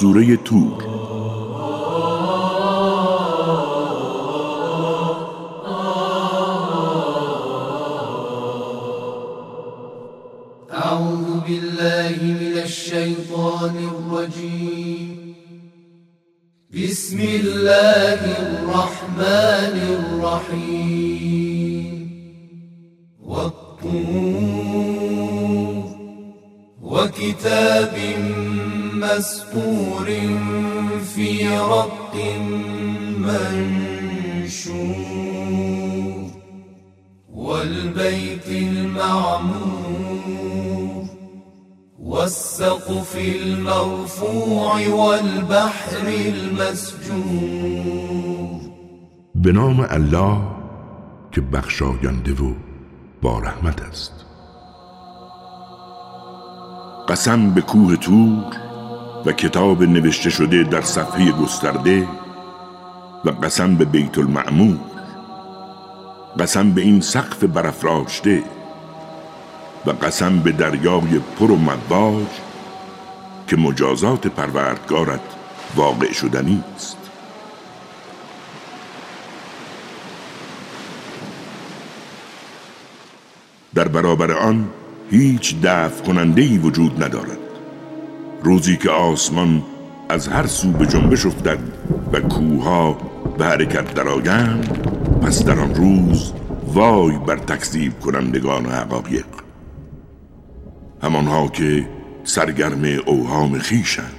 سوره تور أعوذ بالله من الشيطان الرجيم. بسم الله الرحمن الرحيم. والطور. وكتاب مسطور في رق منشور والبيت المعمور والسقف المرفوع والبحر المسجور به نام الله که بخشاینده و با رحمت است. قسم به کوه تور و کتاب نوشته شده در صفحه گسترده و قسم به بیت المعمور قسم به این سقف برافراشته و قسم به دریای پر و مواج که مجازات پروردگارت واقع شدنی است در برابر آن هیچ دفع کننده وجود ندارد. روزی که آسمان از هر سو به جنبش افتد و کوها به حرکت درآیند پس در آن روز وای بر تکذیب کنندگان حقایق. همانها که سرگرم اوهام خیشند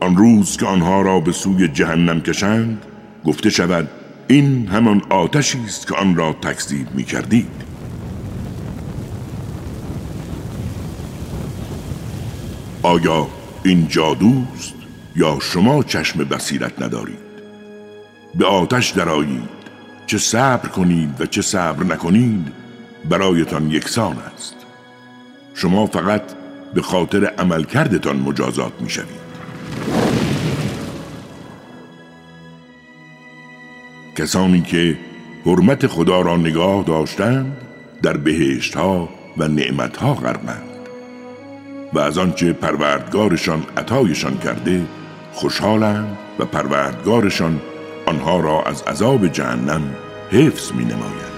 آن روز که آنها را به سوی جهنم کشند گفته شود این همان آتشی است که آن را تکذیب می کردید آیا این جادوست یا شما چشم بصیرت ندارید؟ به آتش درآیید چه صبر کنید و چه صبر نکنید برایتان یکسان است. شما فقط به خاطر عملکردتان مجازات می شوید کسانی که حرمت خدا را نگاه داشتند در بهشت ها و نعمت ها غرقند. و از آنچه پروردگارشان عطایشان کرده خوشحالند و پروردگارشان آنها را از عذاب جهنم حفظ می نماید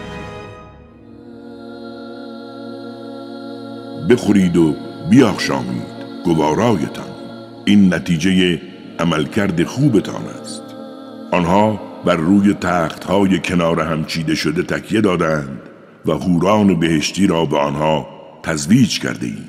بخورید و بیاخشامید گوارایتان. این نتیجه عملکرد خوبتان است. آنها بر روی تخت های کنار هم چیده شده تکیه دادند و هوران بهشتی را به آنها تزویج کرده ایم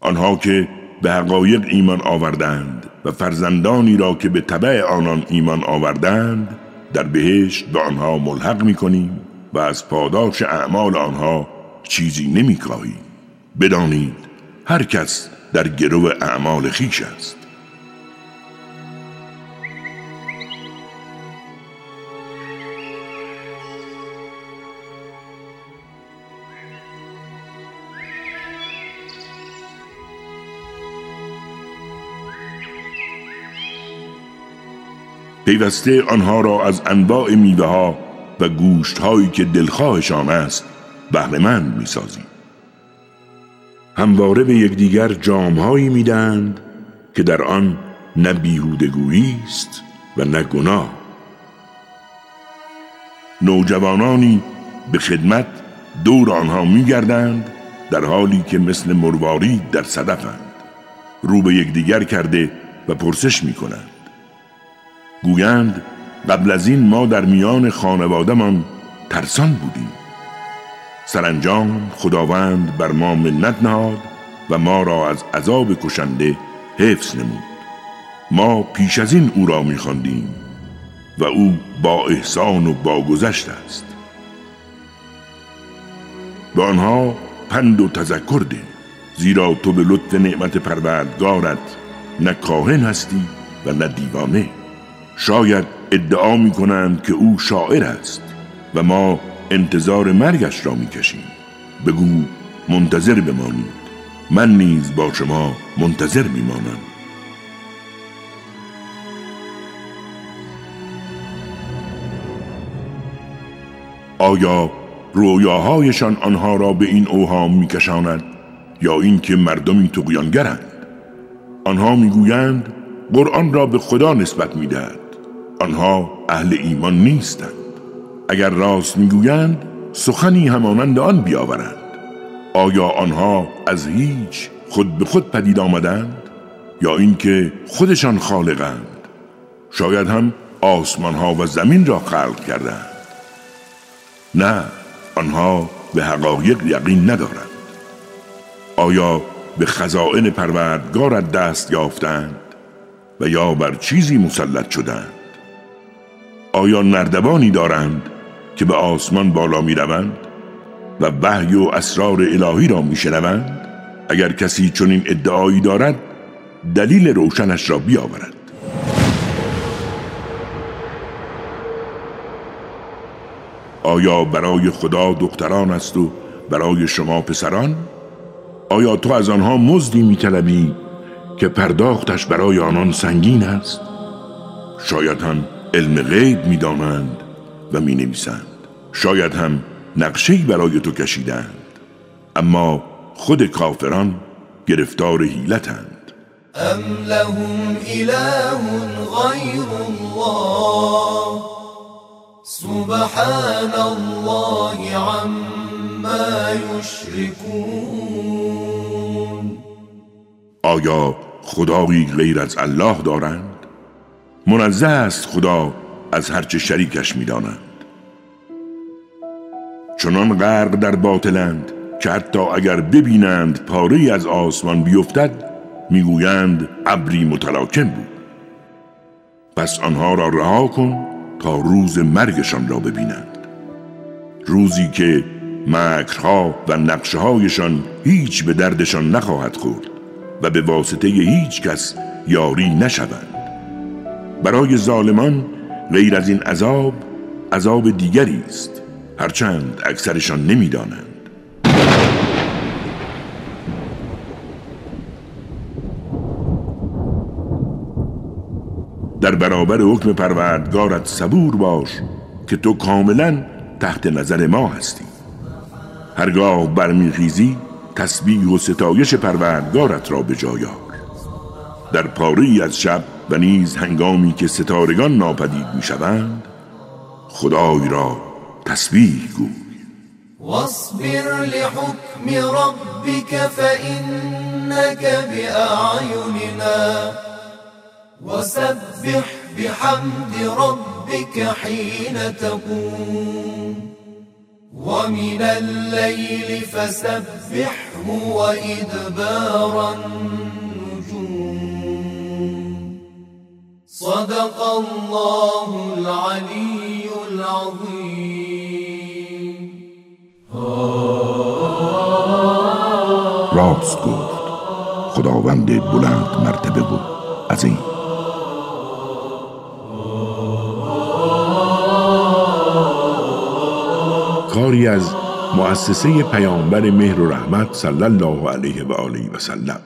آنها که به حقایق ایمان آوردند و فرزندانی را که به طبع آنان ایمان آوردند در بهشت به آنها ملحق می کنیم و از پاداش اعمال آنها چیزی نمی کاهیم. بدانید هر کس در گرو اعمال خیش است پیوسته آنها را از انواع میوه ها و گوشت هایی که دلخواهشان است بهرهمند می‌سازیم. همواره به یکدیگر جامهایی می‌دهند که در آن نه بیهودگویی است و نه گناه. نوجوانانی به خدمت دور آنها میگردند در حالی که مثل مروارید در صدفند. رو به یکدیگر کرده و پرسش می‌کنند گویند قبل از این ما در میان خانوادهمان ترسان بودیم. سرانجام خداوند بر ما منت نهاد و ما را از عذاب کشنده حفظ نمود. ما پیش از این او را میخواندیم و او با احسان و با گذشت است. به آنها پند و تذکر ده زیرا تو به لطف نعمت پروردگارت نه کاهن هستی و نه دیوانه. شاید ادعا می کنند که او شاعر است و ما انتظار مرگش را می کشیم بگو منتظر بمانید. من نیز با شما منتظر میمانم. آیا رویاهایشان آنها را به این اوهام میکشاند یا اینکه مردمی تقیانگرند آنها می‌گویند قرآن را به خدا نسبت می‌دهد. آنها اهل ایمان نیستند. اگر راست می‌گویند سخنی همانند آن بیاورند. آیا آنها از هیچ خود به خود پدید آمدند؟ یا اینکه خودشان خالقند؟ شاید هم آسمان ها و زمین را خلق کردند. نه آنها به حقایق یقین ندارند. آیا به خزائن پروردگارت دست یافتند و یا بر چیزی مسلط شدند؟ آیا نردبانی دارند که به آسمان بالا می روند و وحی و اسرار الهی را می شنوند اگر کسی چنین ادعایی دارد دلیل روشنش را بیاورد آیا برای خدا دختران است و برای شما پسران؟ آیا تو از آنها مزدی میطلبی که پرداختش برای آنان سنگین است؟ شاید هم علم غیب می‌دانند و می نویسند شاید هم نقشهی برای تو کشیدند. اما خود کافران گرفتار حیلتند. ام لهم اله غیر الله سبحان الله عما یشركون آیا خدایی غیر از الله دارند؟ منزه است خدا از هرچه شریکش می‌دانند چنان غرق در باطلند که حتی اگر ببینند پاره از آسمان بیفتد می‌گویند ابری متلاکم بود. پس آنها را رها کن تا روز مرگشان را ببینند. روزی که مکرها و نقشههایشان هیچ به دردشان نخواهد خورد و به واسطه هیچ کس یاری نشوند. برای ظالمان غیر از این عذاب عذاب دیگری است. هرچند اکثرشان نمی‌دانند. در برابر حکم پروردگارت صبور باش که تو کاملا تحت نظر ما هستی. هرگاه برمیخیزی تسبیح و ستایش پروردگارت را به جایار در پاره از شب و نیز هنگامی که ستارگان ناپدید می‌شوند خدای را تسبیح گوی. واصبر لحكم ربك فإنك بأعيننا وسبح بحمد ربك حين تقوم ومن الليل فسبحه وإدبار صدق الله العلي العظيم. راست گفت. خداوند بلند مرتبه بود. از این. کاری از مؤسسه پیامبر مهر و رحمت صلی الله علیه و آله و سلم.